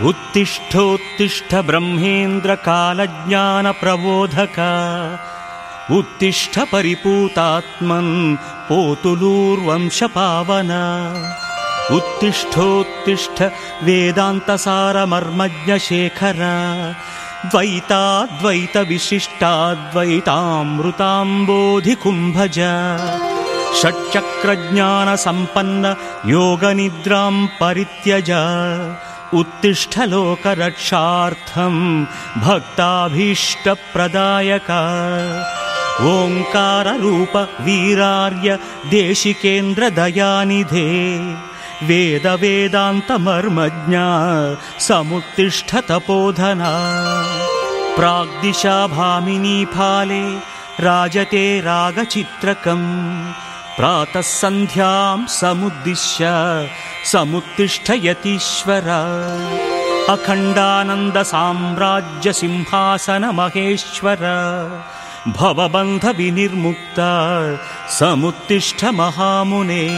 उत्तिष्ठोत्तिष्ठ ब्रह्मेन्द्रकालज्ञानप्रबोधक उत्तिष्ठ परिपूतात्मन् पोतुलूर्वंशपावन। उत्तिष्ठोत्तिष्ठ वेदान्तसारमर्मज्ञशेखर द्वैताद्वैतविशिष्टाद्वैतामृताम्बोधिकुम्भज। षट्चक्रज्ञानसम्पन्न योगनिद्रां परित्यज उत्तिष्ठलोकरक्षार्थं भक्ताभीष्टप्रदायक। ओङ्काररूप वीरार्य देशिकेन्द्रदयानिधे। वेदवेदान्तमर्मज्ञा समुत्तिष्ठतपोधना। प्राग्दिशा भामिनी फाले राजते रागचित्रकम् प्रातः सन्ध्यां समुद्दिश्य समुत्तिष्ठयतीश्वर। अखण्डानन्दसाम्राज्यसिंहासनमहेश्वर। भवबन्धविनिर्मुक्त समुत्तिष्ठ महामुने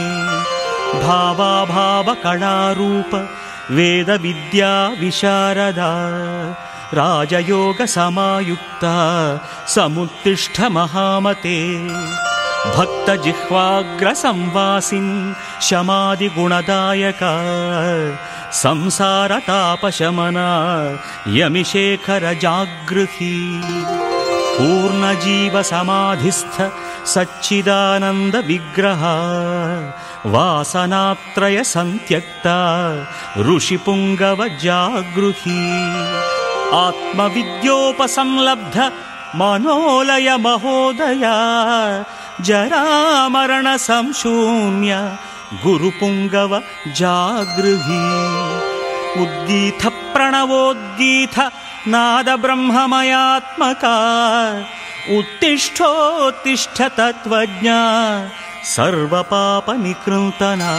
भावाभावकणारूप वेदविद्या विशारदा। राजयोगसमायुक्ता समुत्तिष्ठ महामते भक्तजिह्वाग्रसंवासिन् शमादिगुणदायका संसारतापशमना यमिशेखर जागृही पूर्णजीवसमाधिस्थ सच्चिदानन्दविग्रह वासनात्रय सन्त्यक्ता ऋषिपुङ्गवजागृही आत्मविद्योपसंलब्ध मनोलय महोदया जरामरणसंशून्य गुरुपुङ्गव जागृही। उद्गीथ प्रणवोद्गीथ नादब्रह्ममयात्मका उत्तिष्ठोत्तिष्ठ तत्त्वज्ञा सर्वपापनिकृन्तना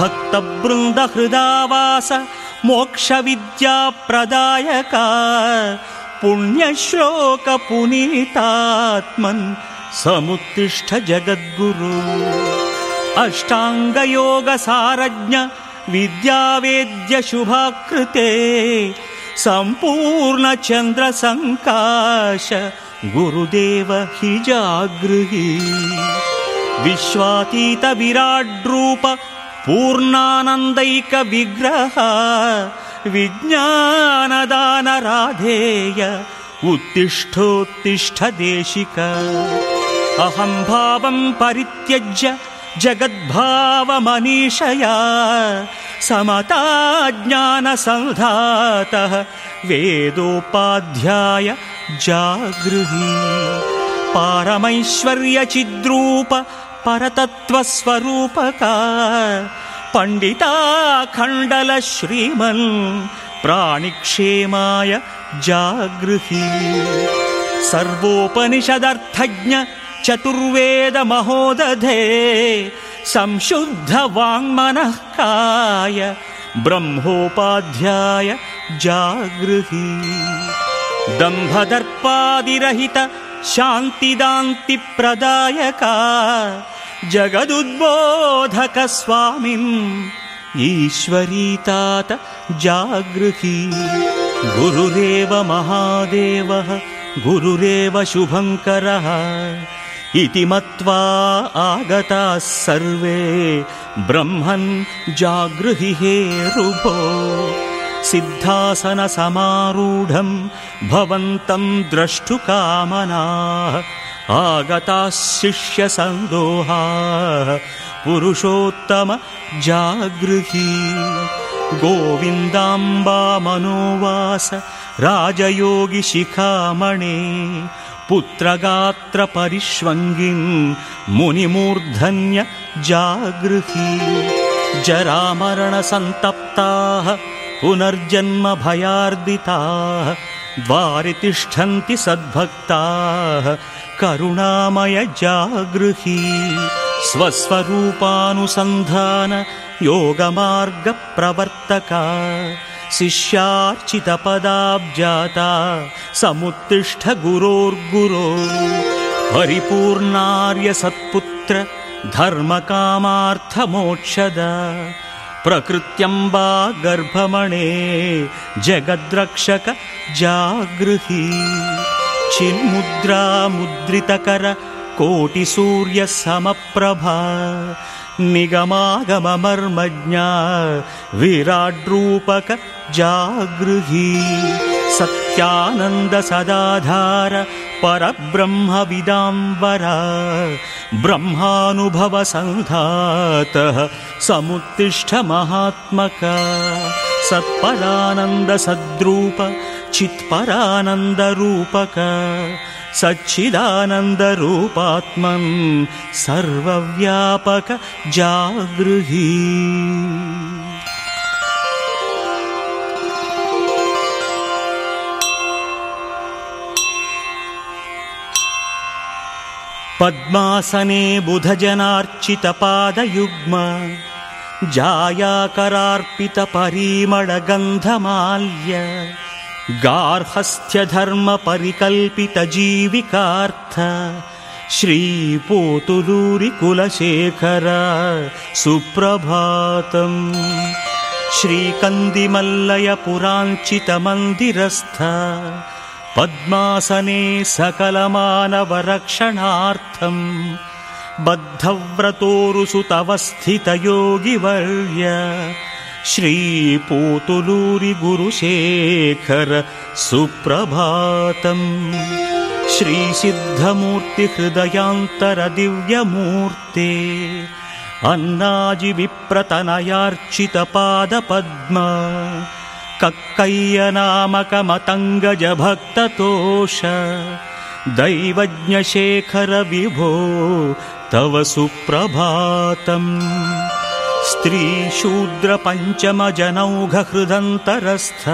भक्तबृन्दहृदावास मोक्षविद्याप्रदायका। पुण्यश्लोकपुनीतात्मन् समुत्तिष्ठ जगद्गुरु। अष्टाङ्गयोगसारज्ञ विद्यावेद्यशुभाकृते सम्पूर्णचन्द्रसङ्काश गुरुदेव हि जागृही। विश्वातीतविराड्रूप पूर्णानन्दैकविग्रह। विज्ञानदानराधेय उत्तिष्ठोत्तिष्ठ देशिक अहम्भावं परित्यज्य जगद्भावमनीषया समता ज्ञानसन्धातः वेदोपाध्याय जागृही। पारमैश्वर्यचिद्रूप परतत्त्वस्वरूपका पण्डिताखण्डल श्रीमन् प्राणिक्षेमाय जागृही। सर्वोपनिषदर्थज्ञ चतुर्वेदमहोदधे संशुद्धवाङ्मनःकाय ब्रह्मोपाध्याय जागृही। दम्भदर्पादिरहित शान्तिदान्तिप्रदायका जगदुद्बोधक स्वामिन् ईश्वरीतात जागृही। गुरुरेव महादेवः गुरुरेव शुभङ्करः इति मत्वा आगताः सर्वे ब्रह्मन् जागृहि रुभो सिद्धासनसमारूढं भवन्तं द्रष्टुकामनाः। आगताः शिष्यसन्दोहाः। पुरुषोत्तम जागृही। गोविन्दाम्बा मनोवास राजयोगिशिखामणे पुत्रगात्रपरिष्वङ्गिन् मुनिमूर्धन्य जागृही। जरामरणसन्तप्ताः पुनर्जन्मभयार्दिताः द्वारि तिष्ठन्ति सद्भक्ताः करुणामय जागृही। स्वस्वरूपानुसन्धान योगमार्गप्रवर्तका शिष्यार्चितपदाब्जाता समुत्तिष्ठ गुरोर्गुरो परिपूर्णार्य सत्पुत्र धर्मकामार्थमोक्षद प्रकृत्यम्बा गर्भमणे जगद्रक्षक जागृही चिन्मुद्रा मुद्रितकर कोटिसूर्यसमप्रभा निगमागममर्मज्ञा विराड्रूपक जागृही सत्यानन्दसदाधार परब्रह्मविदाम्बरा ब्रह्मानुभवसन्धातः समुत्तिष्ठ महात्मका सत्परानन्दसद्रूप चित्परानन्दरूपक सच्चिदानन्दरूपात्मन् सर्वव्यापक जागृही। पद्मासने बुधजनार्चितपादयुग्म जायाकरार्पितपरीमळगन्धमाल्य गार्हस्थ्यधर्मपरिकल्पितजीविकार्थ श्रीपोतुलूरिकुलशेखर सुप्रभातम्। श्रीकन्दिमल्लयपुराञ्चितमन्दिरस्थ पद्मासने सकलमानवरक्षणार्थम् बद्धव्रतोरुसुतवस्थितयोगिवर्य श्रीपोतुलूरिगुरुशेखर सुप्रभातम् श्रीसिद्धमूर्तिहृदयान्तरदिव्यमूर्ते अन्नाजिविप्रतनयार्चितपादपद्म कक्कय्यनामकमतङ्गजभक्ततोष दैवज्ञशेखर विभो तव सुप्रभातम्। स्त्रीशूद्रपञ्चमजनौघहृदन्तरस्थ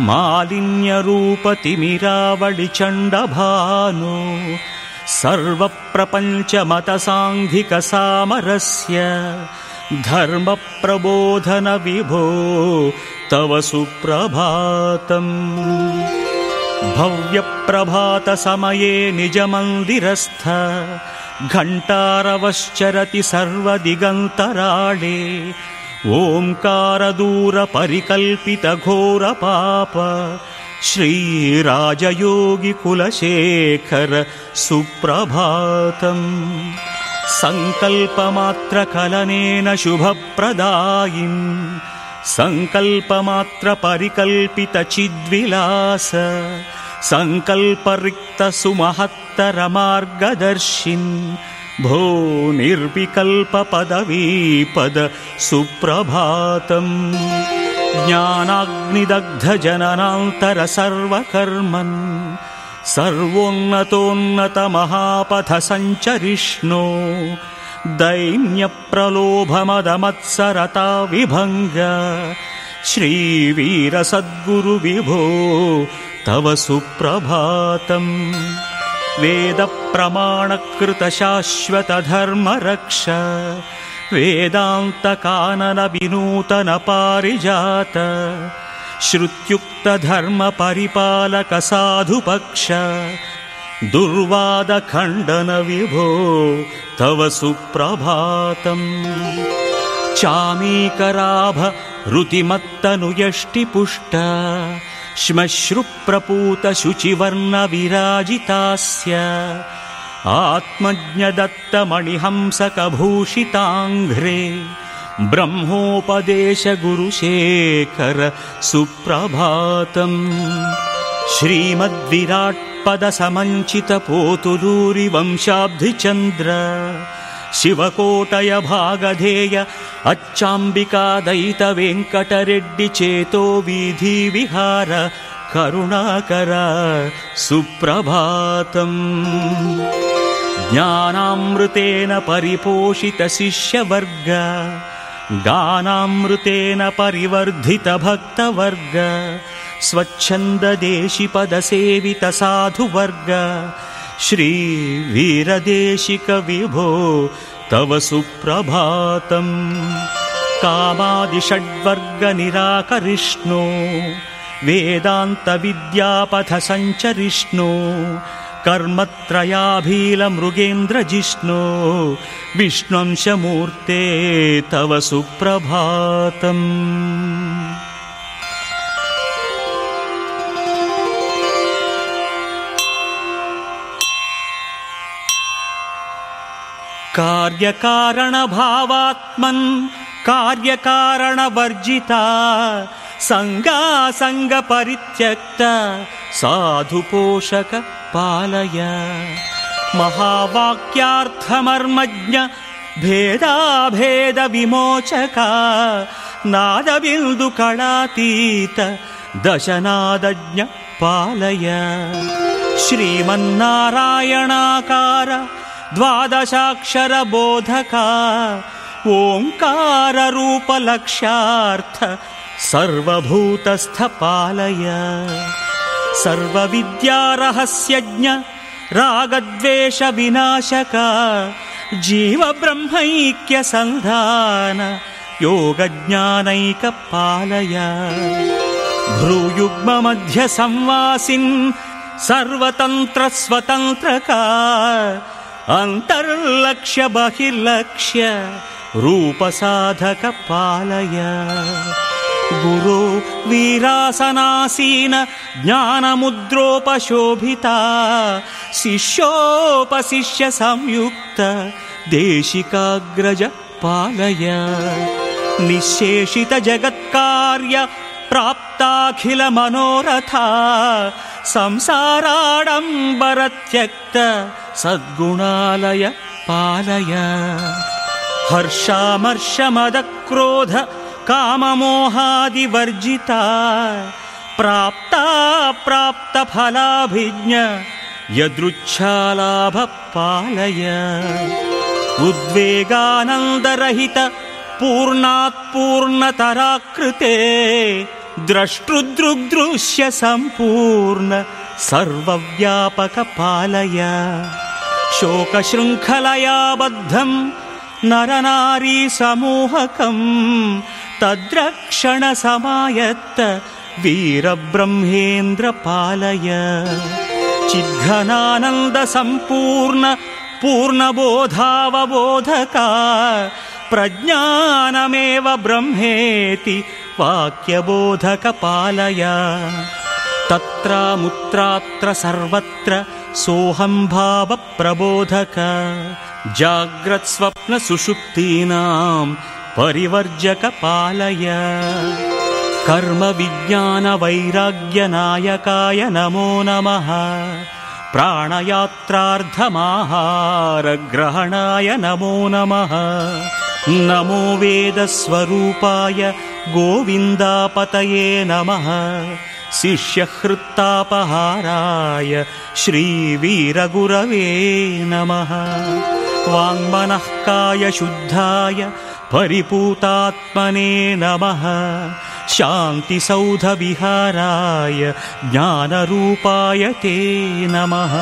मालिन्यरूपतिमिरावळिचण्डभानो सर्वप्रपञ्चमतसाङ्घिकसामरस्य धर्मप्रबोधनविभो तव सुप्रभातम्। भव्यप्रभातसमये निजमन्दिरस्थ घण्टारवश्चरति सर्वदिगन्तराळे ओङ्कारदूरपरिकल्पितघोरपाप श्रीराजयोगिकुलशेखर सुप्रभातम्। सङ्कल्पमात्रकलनेन शुभप्रदायिन् सङ्कल्पमात्रपरिकल्पितचिद्विलास सङ्कल्परिक्तसुमहत्तरमार्गदर्शिन् भो निर्विकल्पपदवीपद सुप्रभातम्। ज्ञानाग्निदग्धजननान्तर सर्वकर्मन् सर्वोन्नतोन्नतमहापथ सञ्चरिष्णो दैन्यप्रलोभमदमत्सरता विभङ्ग श्रीवीरसद्गुरुविभो तव सुप्रभातम् वेदप्रमाणकृतशाश्वतधर्मरक्ष वेदान्तकाननविनूतनपारिजात श्रुत्युक्तधर्मपरिपालकसाधुपक्ष दुर्वादखण्डनविभो तव सुप्रभातम्। चामीकराभ ऋतिमत्तनुयष्टिपुष्ट श्मश्रुप्रपूतशुचिवर्णविराजितास्य आत्मज्ञदत्तमणिहंसकभूषिताङ्घ्रे ब्रह्मोपदेशगुरुशेखर सुप्रभातम् श्रीमद्विराट्पदसमञ्चितपोतुलूरिवंशाब्धिचन्द्र शिवकोटय भागधेय अच्छाम्बिकादयितवेङ्कटरेड्डिचेतो वीधिविहार करुणाकर सुप्रभातम्। ज्ञानामृतेन परिपोषितशिष्यवर्ग गानामृतेन परिवर्धितभक्तवर्ग स्वच्छन्ददेशिपदसेवितसाधुवर्ग श्रीवीरदेशिकविभो तव सुप्रभातम्। कामादिषड्वर्गनिराकरिष्णो वेदान्तविद्यापथसञ्चरिष्णो कर्मत्रयाभीलमृगेन्द्रजिष्णो विष्णुंशमूर्ते तव सुप्रभातम् कार्यकारणभावात्मन् कार्यकारणवर्जिता सङ्गासङ्गपरित्यक्त साधुपोषक पालय महावाक्यार्थमर्मज्ञ भेदाभेदविमोचका नादबिन्दुकलातीत दशनादज्ञ पालय। श्रीमन्नारायणाकार द्वादशाक्षरबोधका ओङ्काररूपलक्ष्यार्थ सर्वभूतस्थपालय। सर्वविद्यारहस्यज्ञ रागद्वेषविनाशका जीवब्रह्मैक्यसन्धान योगज्ञानैकपालय। भ्रूयुग्ममध्यसंवासिन् सर्वतन्त्रस्वतन्त्रका अन्तर्लक्ष्य बहिर्लक्ष्य रूपसाधकपालय। गुरो वीरासनासीन ज्ञानमुद्रोपशोभिता शिष्योपशिष्य संयुक्त देशिकाग्रज पालय निःशेषितजगत्कार्य प्राप्ताखिलमनोरथा संसाराडम्बरत्यक्त सद्गुणालय पालय। हर्षामर्षमदक्रोध काममोहादिवर्जिता। प्राप्ता प्राप्तफलाभिज्ञ यदृच्छालाभपालय। उद्वेगानन्दरहित पूर्णात् पूर्णतराकृते द्रष्टृदृग्दृश्य सम्पूर्ण सर्वव्यापकपालय। शोकशृङ्खलया बद्धम् नरनारी समूहकम् तद्रक्षणसमायत्त वीरब्रह्मेन्द्रपालय। चिद्घनानन्दसम्पूर्ण पूर्णबोधावबोधका प्रज्ञानमेव ब्रह्मेति वाक्यबोधकपालय। तत्रामुत्रात्र सर्वत्र सोऽहम्भावप्रबोधक जाग्रत्स्वप्नसुषुप्तीनां परिवर्जकपालय। कर्मविज्ञानवैराग्यनायकाय नमो नमः। प्राणयात्रार्धमाहारग्रहणाय नमो नमः नमो वेदस्वरूपाय गोविन्दापतये नमः। शिष्यहृत्तापहाराय श्रीवीरगुरवे नमः। वाङ्मनःकायशुद्धाय परिपूतात्मने नमः। शान्तिसौधविहाराय ज्ञानरूपाय ते नमः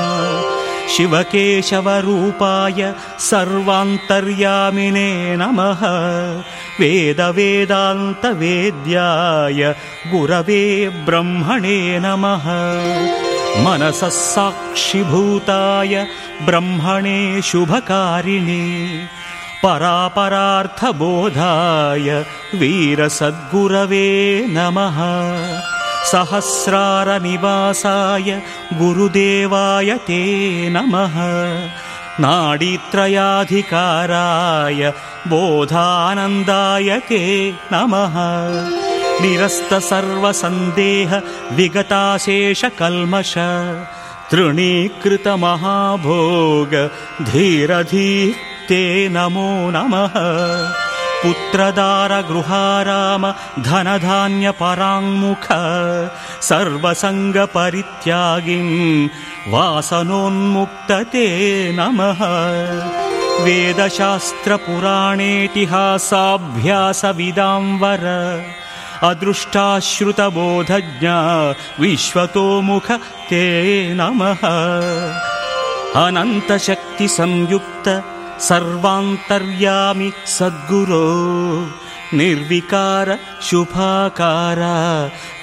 शिवकेशवरूपाय सर्वान्तर्यामिने नमः। वेदवेदान्तवेद्याय गुरवे ब्रह्मणे नमः। मनसः साक्षिभूताय ब्रह्मणे शुभकारिणे। परापरार्थबोधाय वीरसद्गुरवे नमः सहस्रारनिवासाय गुरुदेवाय ते नमः। नाडीत्रयाधिकाराय बोधानन्दाय ते नमः। निरस्तसर्वसन्देह विगताशेषकल्मष तृणीकृतमहाभोग धीरधीः ते नमो नमः पुत्रदारगृहाराम धनधान्यपराङ्मुख सर्वसङ्गपरित्यागिं वासनोन्मुक्तते नमः। वेदशास्त्रपुराणेतिहासाभ्यासविदाम्बर अदृष्टाश्रुतबोधज्ञा विश्वतोमुख ते नमः। अनन्तशक्तिसंयुक्त सर्वान्तर्यामि सद्गुरो निर्विकार शुभाकार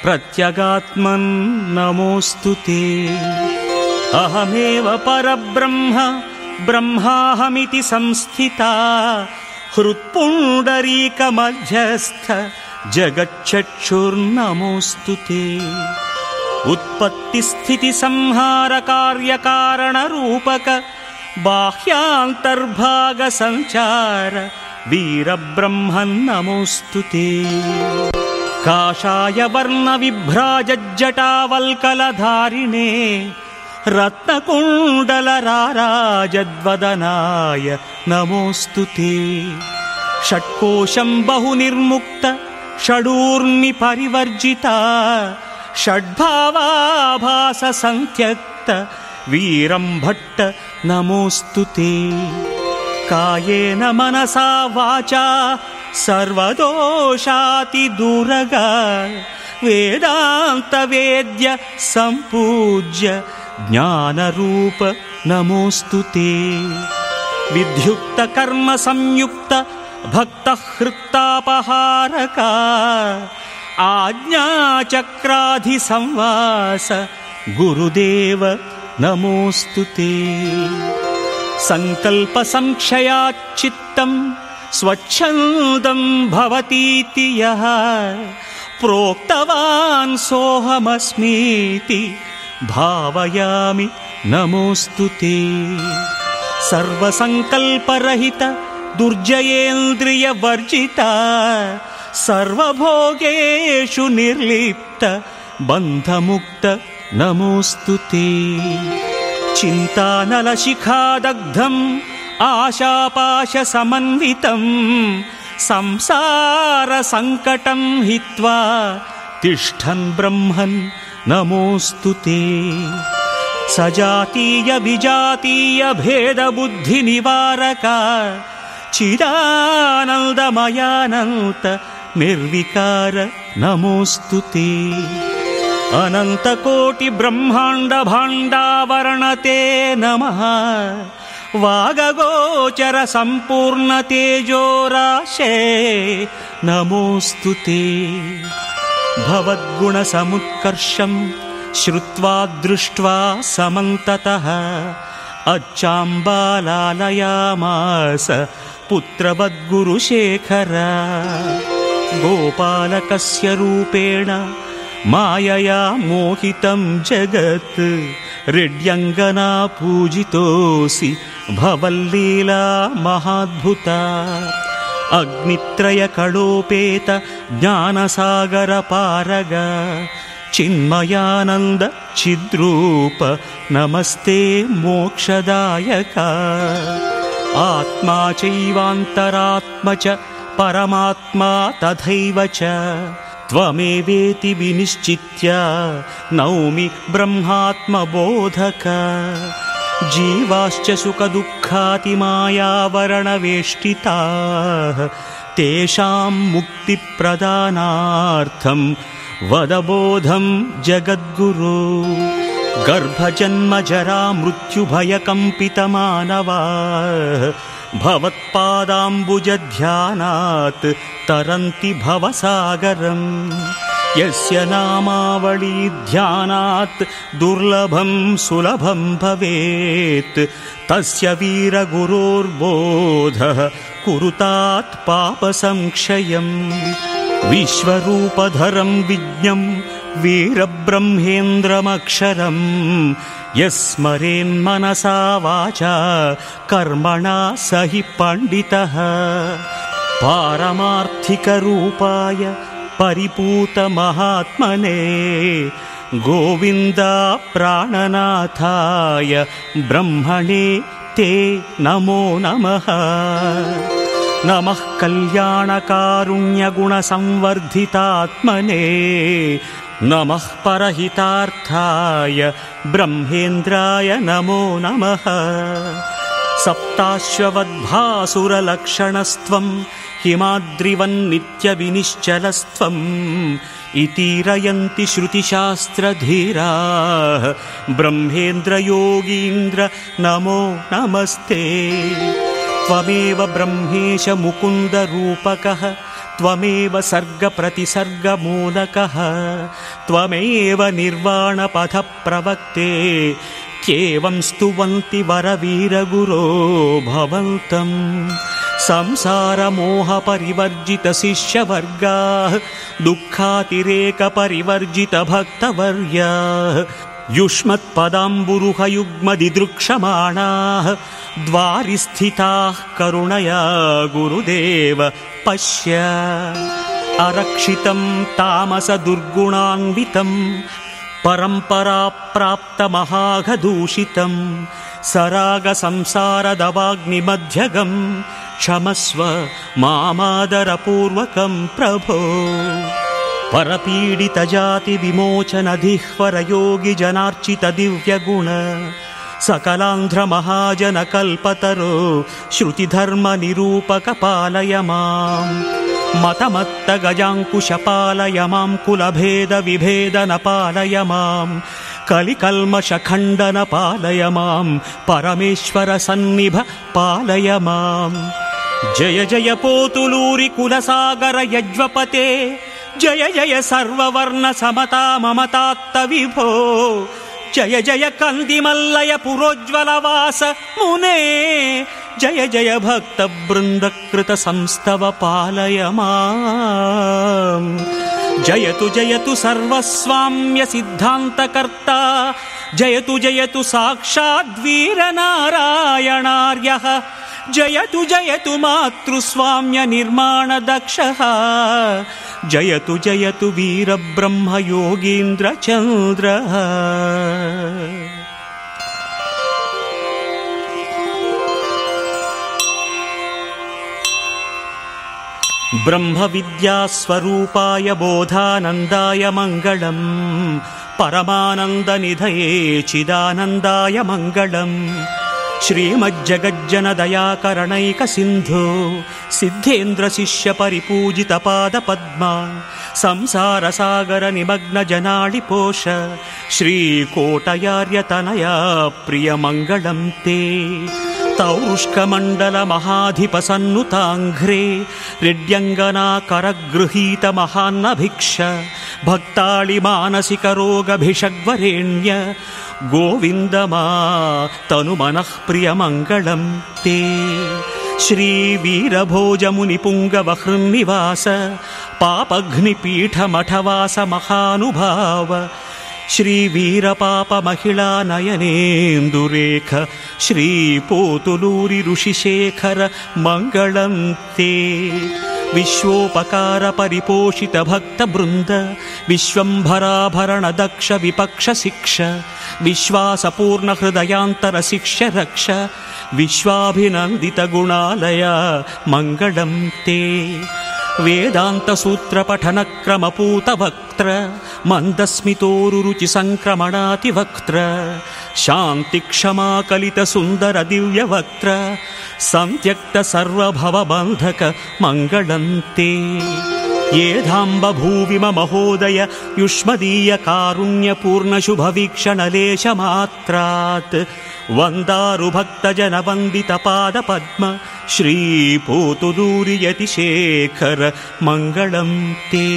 प्रत्यगात्मन् नमोऽस्तु ते। अहमेव परब्रह्म ब्रह्माहमिति संस्थिता हृत्पुण्डरीकमध्यस्थ जगच्चक्षुर्नमोऽस्तु ते। उत्पत्तिस्थितिसंहारकार्यकारणरूपक बाह्यान्तर्भागसञ्चार वीरब्रह्मन् नमोऽस्तु ते। काषाय वर्णविभ्राजज्जटावल्कलधारिणे रत्नकुण्डलराराजद्वदनाय नमोऽस्तु ते। षट्कोशम् बहुनिर्मुक्त षडूर्मि परिवर्जिता वीरम् भट्ट नमोऽस्तु ते। कायेन मनसा वाचा सर्वदोषातिदूरग। वेदान्तवेद्य सम्पूज्य ज्ञानरूप नमोऽस्तु ते। विध्युक्तकर्मसंयुक्त भक्तः हृत्तापहारका आज्ञाचक्राधिसंवास गुरुदेव नमोऽस्तु ते। सङ्कल्पसंक्षयाच्चित्तम् स्वच्छन्दम् भवतीति यः। प्रोक्तवान् सोऽहमस्मीति भावयामि नमोऽस्तु ते। सर्वसङ्कल्परहित दुर्जयेन्द्रियवर्जिता सर्वभोगेषु निर्लिप्त बन्धमुक्त नमोऽस्तु ते। चिन्तानलशिखादग्धम् आशापाशसमन्वितम् संसारसङ्कटम् हित्वा तिष्ठन् ब्रह्मन्। नमोऽस्तु ते। सजातीय विजातीय भेदबुद्धिनिवारका चिदानन्दमयानन्त निर्विकार। नमोऽस्तु ते अनन्तकोटिब्रह्माण्डभाण्डावरणते नमः। वागगोचरसम्पूर्णतेजोराशे। नमोऽस्तु ते। भवद्गुणसमुत्कर्षम् श्रुत्वा दृष्ट्वा समन्ततः। अच्छाम्बालालयामास पुत्रवद्गुरुशेखर। गोपालकस्य रूपेण मायया मोहितं जगत् रेड्यङ्गना पूजितोऽसि भवल्लीला महाद्भुता। अग्नित्रयकलोपेत ज्ञानसागरपारग चिन्मयानन्द चिद्रूप नमस्ते मोक्षदायक। आत्मा चैवान्तरात्म च परमात्मा तथैव च त्वमेवेति विनिश्चित्य नौमि ब्रह्मात्मबोधक। जीवाश्च सुखदुःखातिमायावरणवेष्टिताः। तेषाम् मुक्तिप्रदानार्थम् वदबोधं जगद्गुरो। गर्भजन्मजरा मृत्युभयकम्पितमानवा भवत्पादाम्बुजध्यानात् तरन्ति भवसागरम्। यस्य नामावळी ध्यानात् दुर्लभं सुलभं भवेत्। तस्य वीरगुरोर्बोधः कुरुतात् पापसंक्षयम् विश्वरूपधरं विज्ञम् वीरब्रह्मेन्द्रमक्षरम्। यस्मरेन्मनसा वाचा कर्मणा स हि पण्डितः पारमार्थिकरूपाय परिपूतमहात्मने गोविन्दा प्राणनाथाय ब्रह्मणे ते नमो नमः। नमः कल्याणकारुण्यगुणसंवर्धितात्मने नमः परहितार्थाय ब्रह्मेन्द्राय नमो नमः। सप्ताश्ववद्भासुरलक्षणस्त्वम् हिमाद्रिवन्नित्यविनिश्चलस्त्वम् इतीरयन्ति श्रुतिशास्त्रधीराः। ब्रह्मेन्द्रयोगीन्द्र नमो नमस्ते। त्वमेव ब्रह्मेश मुकुन्दरूपकः त्वमेव सर्गप्रतिसर्गमूलकः। त्वमेव निर्वाणपथप्रवक्ते। इत्येवं स्तुवन्ति वरवीरगुरो भवन्तम् संसारमोहपरिवर्जितशिष्यवर्गाः दुःखातिरेकपरिवर्जितभक्तवर्याः युष्मत्पदाम्बुरुहयुग्मदिदृक्षमाणाः द्वारिस्थिताः करुणया गुरुदेव पश्य। अरक्षितं तामसदुर्गुणान्वितं परम्पराप्राप्तमहाघदूषितं सरागसंसारदवाग्निमध्यगं क्षमस्व मामादरपूर्वकं प्रभो। परपीडितजातिविमोचनधिह्वरयोगिजनार्चितदिव्यगुण सकलान्ध्रमहाजनकल्पतरो श्रुतिधर्मनिरूपकपालय माम् मतमत्तगजाङ्कुशपालय मां कुलभेदविभेदनपालय माम् कलिकल्मषखण्डनपालय माम् परमेश्वरसन्निभ पालय माम् जय जय पोतुलूरि कुलसागर यज्वपते जय जय सर्ववर्ण समता ममतात्त विभो जय जय कन्दिमल्लय पुरोज्ज्वलवास मुने जय जय भक्तवृन्दकृत संस्तव पालय माम्। जयतु जयतु सर्वस्वाम्य सिद्धान्तकर्ता जयतु जयतु साक्षाद्वीरनारायणार्यः जयतु जयतु मातृस्वाम्य निर्माणदक्षः जयतु जयतु वीरब्रह्म योगीन्द्रचन्द्रः ब्रह्मविद्यास्वरूपाय बोधानन्दाय मङ्गलम्। परमानन्दनिधये चिदानन्दाय मङ्गलम् श्रीमज्जगज्जनदयाकरणैकसिन्धो सिद्धेन्द्रशिष्यपरिपूजितपादपद्मा संसारसागरनिमग्नजनाळिपोष श्रीकोटयार्यतनया प्रियमङ्गलं ते तौष्कमण्डलमहाधिपसन्नुताङ्घ्रे रिड्यङ्गनाकरगृहीतमहान्नभिक्ष भक्ताळिमानसिकरोगभिषग्वरेण्य गोविन्दमा तनुमनः प्रियमङ्गलं ते। श्रीवीरभोजमुनिपुङ्गवहृन्निवास पापघ्निपीठमठवास महानुभाव श्रीवीरपापमहिळानयनेन्दुरेख श्रीपोतुलूरि ऋषिशेखर मङ्गलं ते विश्वोपकारपरिपोषितभक्तवृन्द विश्वम्भराभरणदक्ष विपक्षशिक्ष विश्वासपूर्णहृदयान्तरशिक्ष्य रक्ष विश्वाभिनन्दितगुणालय मङ्गलं ते वेदान्तसूत्रपठनक्रमपूतवक्त्र मन्दस्मितोरुरुचिसङ्क्रमणातिवक्त्र शान्तिक्षमाकलितसुन्दरदिव्यवक्त्र सन्त्यक्त सर्वभवबन्धक मङ्गलं ते येधाम्बभूविम महोदय युष्मदीयकारुण्यपूर्णशुभवीक्षणलेशमात्रात् वन्दारुभक्तजनवन्दितपादपद्म श्रीपोतुदूरियतिशेखर मङ्गलं ते।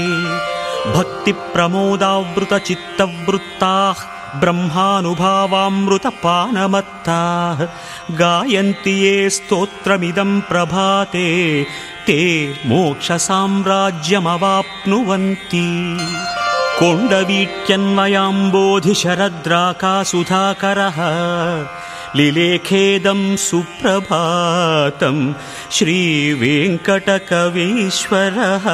भक्तिप्रमोदावृतचित्तवृत्ताः ब्रह्मानुभावामृतपानमत्ताः गायन्ति ये स्तोत्रमिदं प्रभाते ते मोक्षसाम्राज्यमवाप्नुवन्ति। कोण्डवीट्यन्वयाम्बोधिशरद्राकासुधाकरः लिलेखेदं सुप्रभातं श्रीवेङ्कटकवीश्वरः